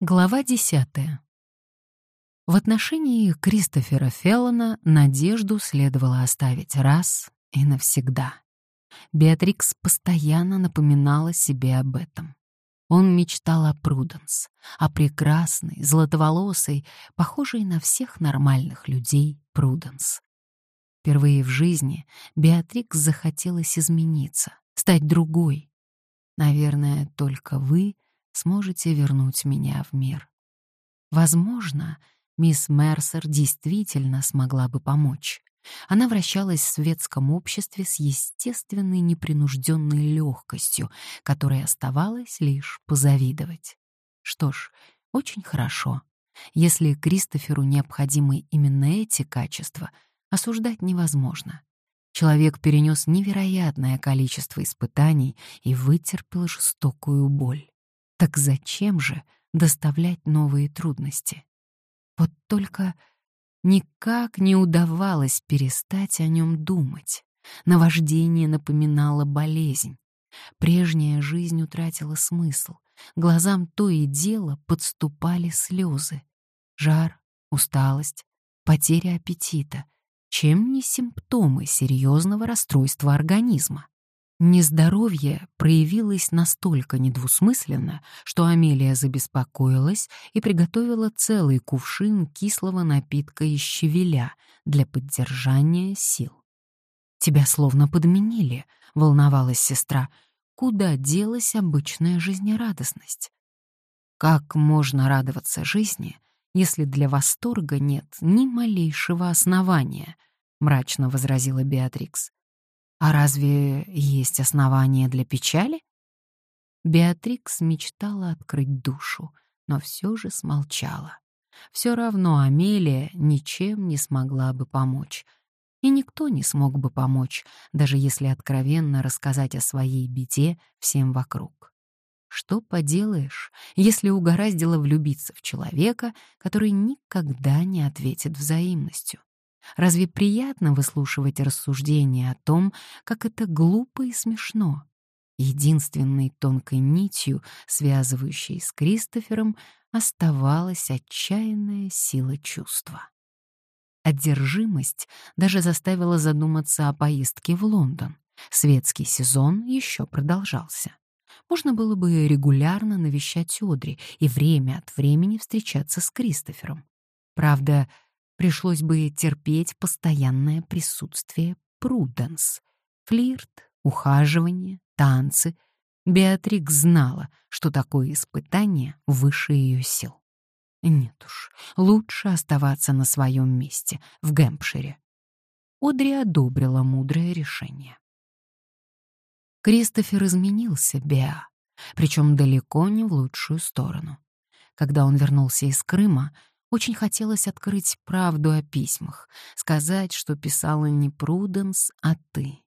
Глава десятая. В отношении Кристофера Феллона надежду следовало оставить раз и навсегда. Беатрикс постоянно напоминала себе об этом. Он мечтал о Пруденс, о прекрасной, золотоволосой, похожей на всех нормальных людей Пруденс. Впервые в жизни Беатрикс захотелось измениться, стать другой. Наверное, только вы — сможете вернуть меня в мир. Возможно, мисс Мерсер действительно смогла бы помочь. Она вращалась в светском обществе с естественной непринужденной легкостью, которой оставалось лишь позавидовать. Что ж, очень хорошо. Если Кристоферу необходимы именно эти качества, осуждать невозможно. Человек перенес невероятное количество испытаний и вытерпел жестокую боль. Так зачем же доставлять новые трудности? Вот только никак не удавалось перестать о нем думать. Наваждение напоминало болезнь. Прежняя жизнь утратила смысл. Глазам то и дело подступали слезы. Жар, усталость, потеря аппетита. Чем не симптомы серьезного расстройства организма? Нездоровье проявилось настолько недвусмысленно, что Амелия забеспокоилась и приготовила целый кувшин кислого напитка из щавеля для поддержания сил. «Тебя словно подменили», — волновалась сестра. «Куда делась обычная жизнерадостность?» «Как можно радоваться жизни, если для восторга нет ни малейшего основания?» — мрачно возразила Беатрикс. А разве есть основания для печали? Беатрикс мечтала открыть душу, но все же смолчала. Все равно Амелия ничем не смогла бы помочь. И никто не смог бы помочь, даже если откровенно рассказать о своей беде всем вокруг. Что поделаешь, если угораздило влюбиться в человека, который никогда не ответит взаимностью? Разве приятно выслушивать рассуждения о том, как это глупо и смешно? Единственной тонкой нитью, связывающей с Кристофером, оставалась отчаянная сила чувства. Одержимость даже заставила задуматься о поездке в Лондон. Светский сезон еще продолжался. Можно было бы регулярно навещать Одри и время от времени встречаться с Кристофером. Правда, пришлось бы терпеть постоянное присутствие Пруденс. Флирт, ухаживание, танцы. Беатрикс знала, что такое испытание выше ее сил. Нет уж, лучше оставаться на своем месте, в Гэмпшире. Одри одобрила мудрое решение. Кристофер изменился, Беа, причем далеко не в лучшую сторону. Когда он вернулся из Крыма, очень хотелось открыть правду о письмах, сказать, что писала не Пруденс, а ты.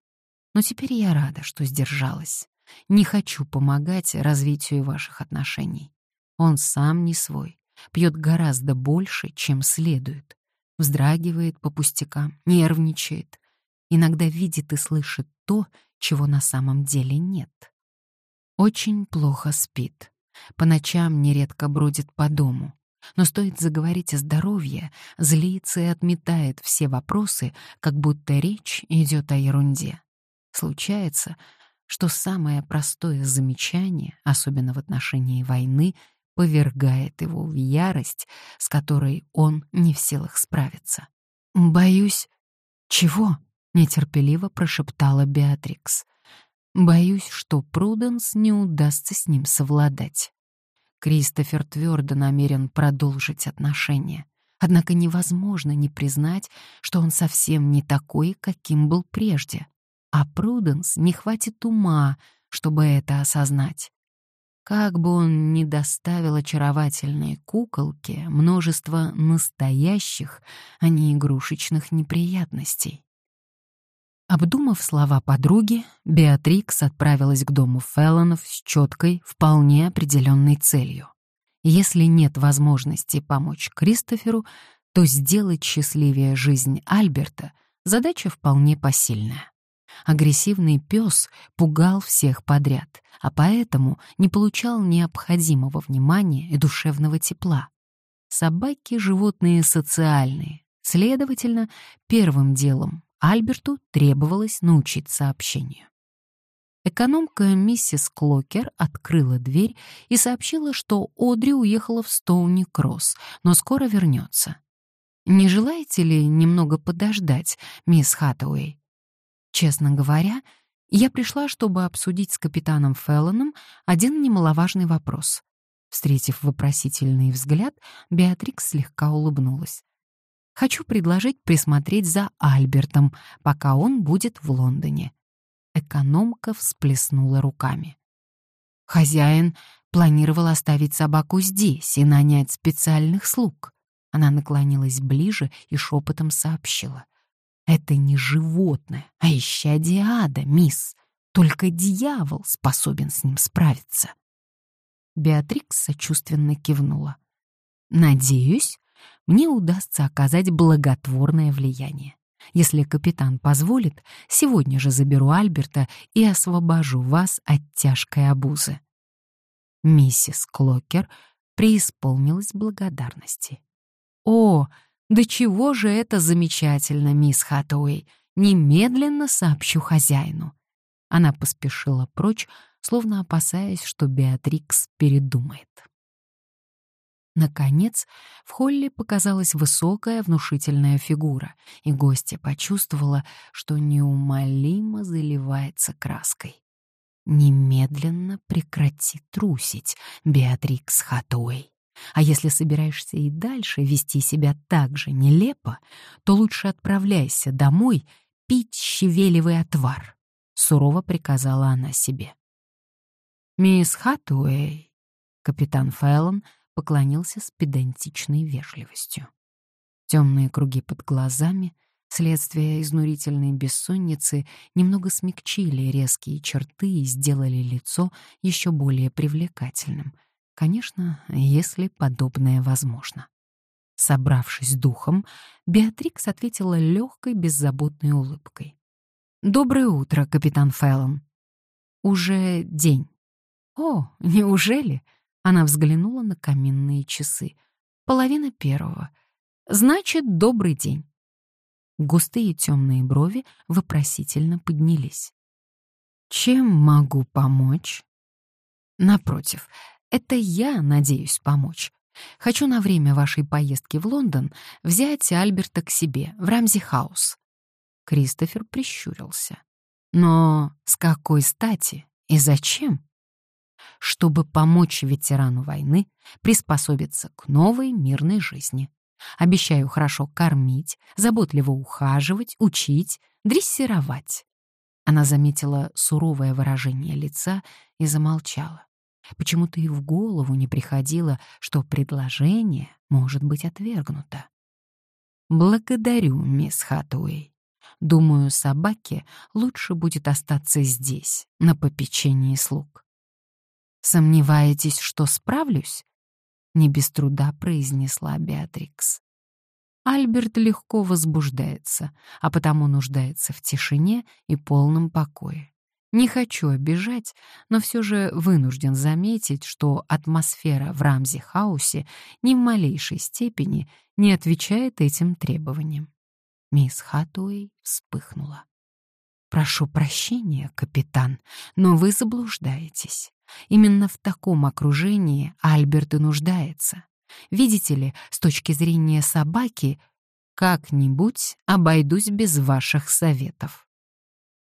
Но теперь я рада, что сдержалась. Не хочу помогать развитию ваших отношений. Он сам не свой, пьет гораздо больше, чем следует. Вздрагивает по пустякам, нервничает. Иногда видит и слышит то, чего на самом деле нет. Очень плохо спит. По ночам нередко бродит по дому. Но стоит заговорить о здоровье, злится и отметает все вопросы, как будто речь идет о ерунде. Случается, что самое простое замечание, особенно в отношении войны, повергает его в ярость, с которой он не в силах справиться. «Боюсь...» «Чего?» — нетерпеливо прошептала Беатрикс. «Боюсь, что Пруденс не удастся с ним совладать». Кристофер твердо намерен продолжить отношения. Однако невозможно не признать, что он совсем не такой, каким был прежде. А Пруденс не хватит ума, чтобы это осознать. Как бы он ни доставил очаровательные куколки множество настоящих, а не игрушечных неприятностей. Обдумав слова подруги, Беатрикс отправилась к дому Феллонов с четкой, вполне определенной целью. Если нет возможности помочь Кристоферу, то сделать счастливее жизнь Альберта — задача вполне посильная. Агрессивный пес пугал всех подряд, а поэтому не получал необходимого внимания и душевного тепла. Собаки — животные социальные. Следовательно, первым делом Альберту требовалось научиться общению. Экономка миссис Клокер открыла дверь и сообщила, что Одри уехала в Стоуни-Кросс, но скоро вернется. «Не желаете ли немного подождать, мисс Хаттауэй?» Честно говоря, я пришла, чтобы обсудить с капитаном Феллоном один немаловажный вопрос. Встретив вопросительный взгляд, Беатрикс слегка улыбнулась. «Хочу предложить присмотреть за Альбертом, пока он будет в Лондоне». Экономка всплеснула руками. Хозяин планировал оставить собаку здесь и нанять специальных слуг. Она наклонилась ближе и шепотом сообщила. «Это не животное, а исчадие ада, мисс. Только дьявол способен с ним справиться». Беатрикс сочувственно кивнула. «Надеюсь, мне удастся оказать благотворное влияние. Если капитан позволит, сегодня же заберу Альберта и освобожу вас от тяжкой обузы». Миссис Клокер преисполнилась благодарности. «О, да чего же это замечательно, мисс Хаттуэй! Немедленно сообщу хозяину!» Она поспешила прочь, словно опасаясь, что Беатрикс передумает. Наконец, в холле показалась высокая внушительная фигура, и гостья почувствовала, что неумолимо заливается краской. «Немедленно прекрати трусить, Беатрикс Хатуэй. А если собираешься и дальше вести себя так же нелепо, то лучше отправляйся домой пить щавелевый отвар», — сурово приказала она себе. «Мисс Хатуэй», — капитан Фэллон — поклонился с педантичной вежливостью. Темные круги под глазами, следствие изнурительной бессонницы, немного смягчили резкие черты и сделали лицо еще более привлекательным. Конечно, если подобное возможно. Собравшись духом, Беатрикс ответила легкой, беззаботной улыбкой. «Доброе утро, капитан Фэллон». «Уже день». «О, неужели?» Она взглянула на каминные часы. Половина первого. Значит, добрый день. Густые темные брови вопросительно поднялись. Чем могу помочь? Напротив, это я надеюсь помочь. Хочу на время вашей поездки в Лондон взять Альберта к себе, в Рамзи-хаус. Кристофер прищурился. Но с какой стати и зачем? Чтобы помочь ветерану войны приспособиться к новой мирной жизни. Обещаю хорошо кормить, заботливо ухаживать, учить, дрессировать. Она заметила суровое выражение лица и замолчала. Почему-то и в голову не приходило, что предложение может быть отвергнуто. «Благодарю, мисс Хатуэй. Думаю, собаке лучше будет остаться здесь, на попечении слуг. «Сомневаетесь, что справлюсь?» — не без труда произнесла Беатрикс. Альберт легко возбуждается, а потому нуждается в тишине и полном покое. Не хочу обижать, но все же вынужден заметить, что атмосфера в Рамзи-хаусе ни в малейшей степени не отвечает этим требованиям. Мисс Хатуэй вспыхнула. «Прошу прощения, капитан, но вы заблуждаетесь. Именно в таком окружении Альберт и нуждается. Видите ли, с точки зрения собаки, как-нибудь обойдусь без ваших советов».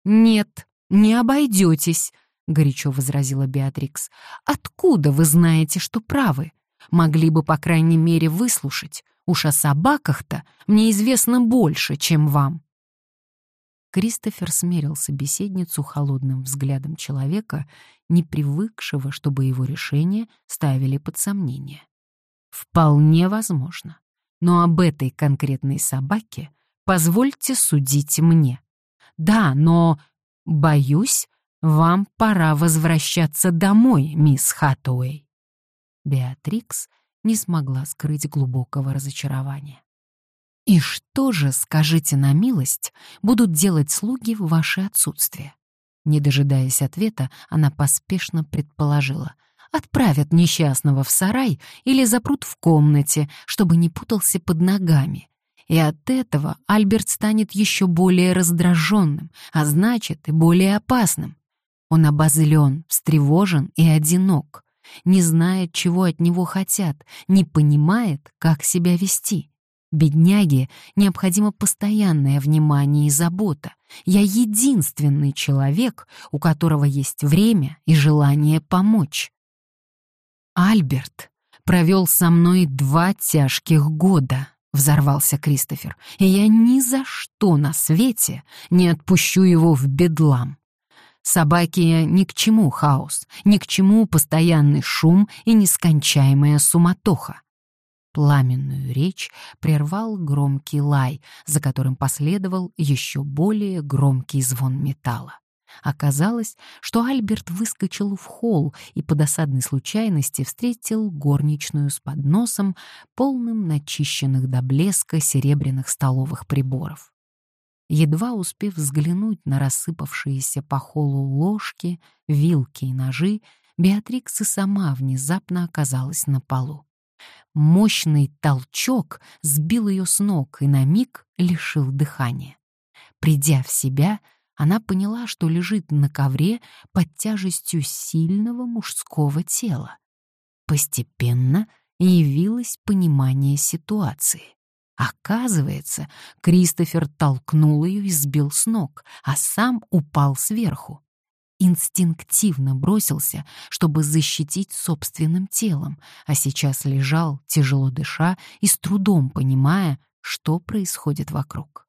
«Нет, не обойдетесь», — горячо возразила Беатрикс. «Откуда вы знаете, что правы? Могли бы, по крайней мере, выслушать. Уж о собаках-то мне известно больше, чем вам». Кристофер смерил собеседницу холодным взглядом человека, не привыкшего, чтобы его решения ставили под сомнение. Вполне возможно. Но об этой конкретной собаке позвольте судить мне. Да, но, боюсь, вам пора возвращаться домой, мисс Хатуэй. Беатрикс не смогла скрыть глубокого разочарования. «И что же, скажите на милость, будут делать слуги в ваше отсутствие?» Не дожидаясь ответа, она поспешно предположила. «Отправят несчастного в сарай или запрут в комнате, чтобы не путался под ногами. И от этого Альберт станет еще более раздраженным, а значит и более опасным. Он обозлен, встревожен и одинок, не знает, чего от него хотят, не понимает, как себя вести. Бедняге необходимо постоянное внимание и забота. Я единственный человек, у которого есть время и желание помочь. Альберт провел со мной два тяжких года, взорвался Кристофер, и я ни за что на свете не отпущу его в бедлам. Собаке ни к чему хаос, ни к чему постоянный шум и нескончаемая суматоха. Пламенную речь прервал громкий лай, за которым последовал еще более громкий звон металла. Оказалось, что Альберт выскочил в холл и по досадной случайности встретил горничную с подносом, полным начищенных до блеска серебряных столовых приборов. Едва успев взглянуть на рассыпавшиеся по холлу ложки, вилки и ножи, Беатрикс и сама внезапно оказалась на полу. Мощный толчок сбил ее с ног и на миг лишил дыхания. Придя в себя, она поняла, что лежит на ковре под тяжестью сильного мужского тела. Постепенно явилось понимание ситуации. Оказывается, Кристофер толкнул ее и сбил с ног, а сам упал сверху инстинктивно бросился, чтобы защитить собственным телом, а сейчас лежал, тяжело дыша и с трудом понимая, что происходит вокруг.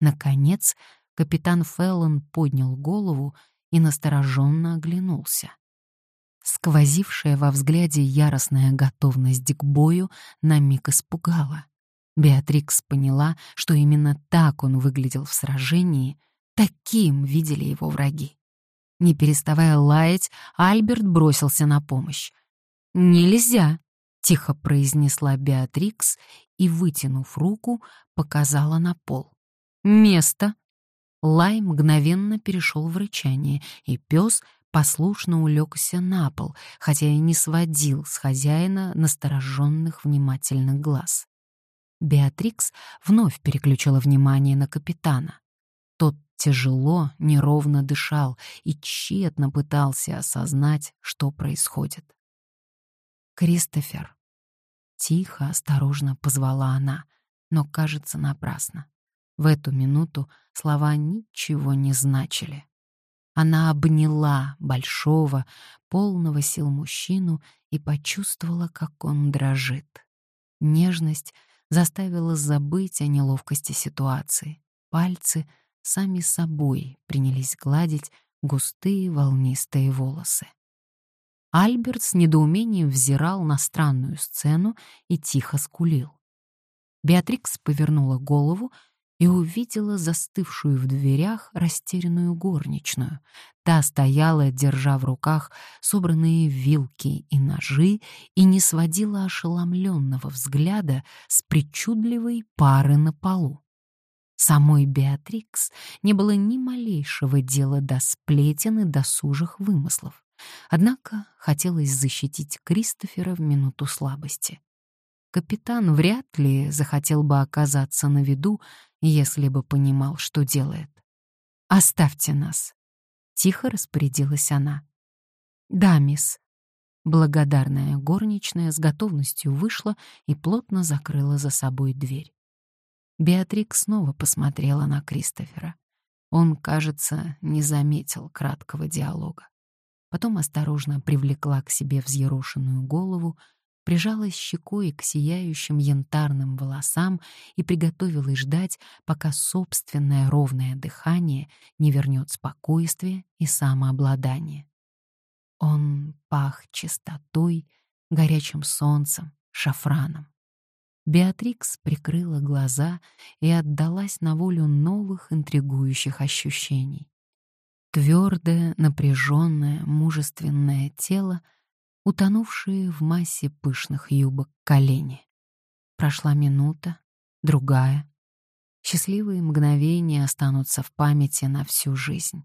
Наконец, капитан Феллон поднял голову и настороженно оглянулся. Сквозившая во взгляде яростная готовность к бою на миг испугала. Беатрикс поняла, что именно так он выглядел в сражении, таким видели его враги. Не переставая лаять, Альберт бросился на помощь. «Нельзя!» — тихо произнесла Беатрикс и, вытянув руку, показала на пол. «Место!» Лай мгновенно перешел в рычание, и пес послушно улегся на пол, хотя и не сводил с хозяина настороженных внимательных глаз. Беатрикс вновь переключила внимание на капитана. Тот тяжело, неровно дышал и тщетно пытался осознать, что происходит. «Кристофер!» Тихо, осторожно позвала она, но, кажется, напрасно. В эту минуту слова ничего не значили. Она обняла большого, полного сил мужчину и почувствовала, как он дрожит. Нежность заставила забыть о неловкости ситуации. Пальцы — сами собой принялись гладить густые волнистые волосы. Альберт с недоумением взирал на странную сцену и тихо скулил. Беатрикс повернула голову и увидела застывшую в дверях растерянную горничную. Та стояла, держа в руках собранные вилки и ножи, и не сводила ошеломленного взгляда с причудливой пары на полу. Самой Беатрикс не было ни малейшего дела до сплетен и досужих вымыслов. Однако хотелось защитить Кристофера в минуту слабости. Капитан вряд ли захотел бы оказаться на виду, если бы понимал, что делает. «Оставьте нас», — тихо распорядилась она. «Да, мисс». Благодарная горничная с готовностью вышла и плотно закрыла за собой дверь. Беатрикс снова посмотрела на Кристофера. Он, кажется, не заметил краткого диалога. Потом осторожно привлекла к себе взъерошенную голову, прижалась щекой к сияющим янтарным волосам и приготовилась ждать, пока собственное ровное дыхание не вернет спокойствие и самообладание. Он пах чистотой, горячим солнцем, шафраном. Беатрикс прикрыла глаза и отдалась на волю новых интригующих ощущений. Твердое, напряженное, мужественное тело, утонувшие в массе пышных юбок колени. Прошла минута, другая, Счастливые мгновения останутся в памяти на всю жизнь.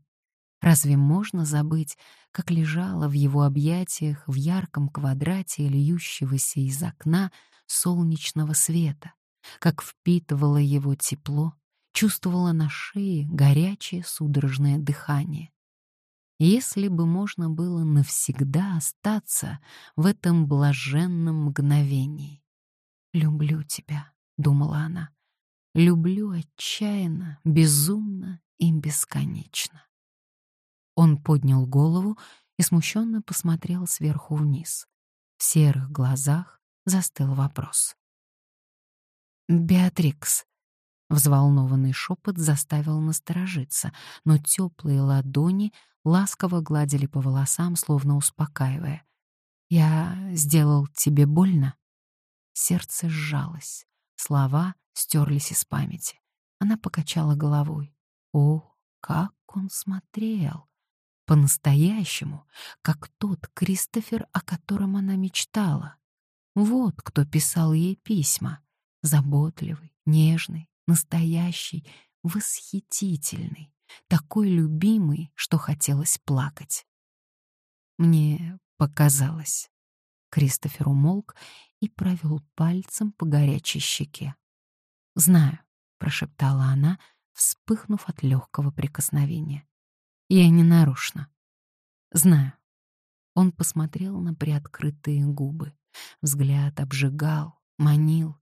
Разве можно забыть, как лежала в его объятиях в ярком квадрате льющегося из окна солнечного света, как впитывала его тепло, чувствовала на шее горячее судорожное дыхание. Если бы можно было навсегда остаться в этом блаженном мгновении. «Люблю тебя», — думала она, — «люблю отчаянно, безумно и бесконечно». Он поднял голову и смущенно посмотрел сверху вниз. В серых глазах застыл вопрос. «Беатрикс», Взволнованный шепот заставил насторожиться, но теплые ладони ласково гладили по волосам, словно успокаивая. «Я сделал тебе больно?» Сердце сжалось, слова стерлись из памяти. Она покачала головой. О, как он смотрел! По-настоящему, как тот Кристофер, о котором она мечтала. Вот кто писал ей письма. Заботливый, нежный, настоящий, восхитительный, такой любимый, что хотелось плакать. Мне показалось. Кристофер умолк и провел пальцем по горячей щеке. «Знаю», — прошептала она, вспыхнув от легкого прикосновения. «Я не нарочно». «Знаю». Он посмотрел на приоткрытые губы. Взгляд обжигал, манил,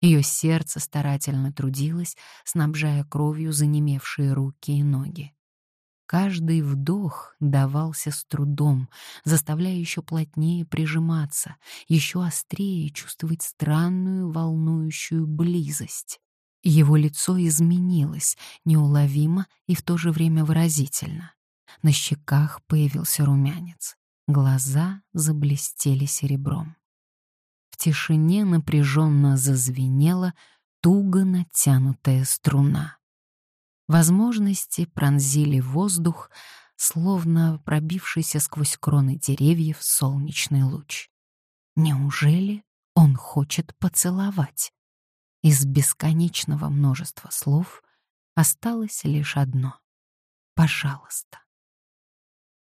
ее сердце старательно трудилось, снабжая кровью занемевшие руки и ноги. Каждый вдох давался с трудом, заставляя еще плотнее прижиматься, еще острее чувствовать странную волнующую близость. Его лицо изменилось, неуловимо и в то же время выразительно. На щеках появился румянец. Глаза заблестели серебром. В тишине напряженно зазвенела туго натянутая струна. Возможности пронзили воздух, словно пробившийся сквозь кроны деревьев солнечный луч. Неужели он хочет поцеловать? Из бесконечного множества слов осталось лишь одно. Пожалуйста.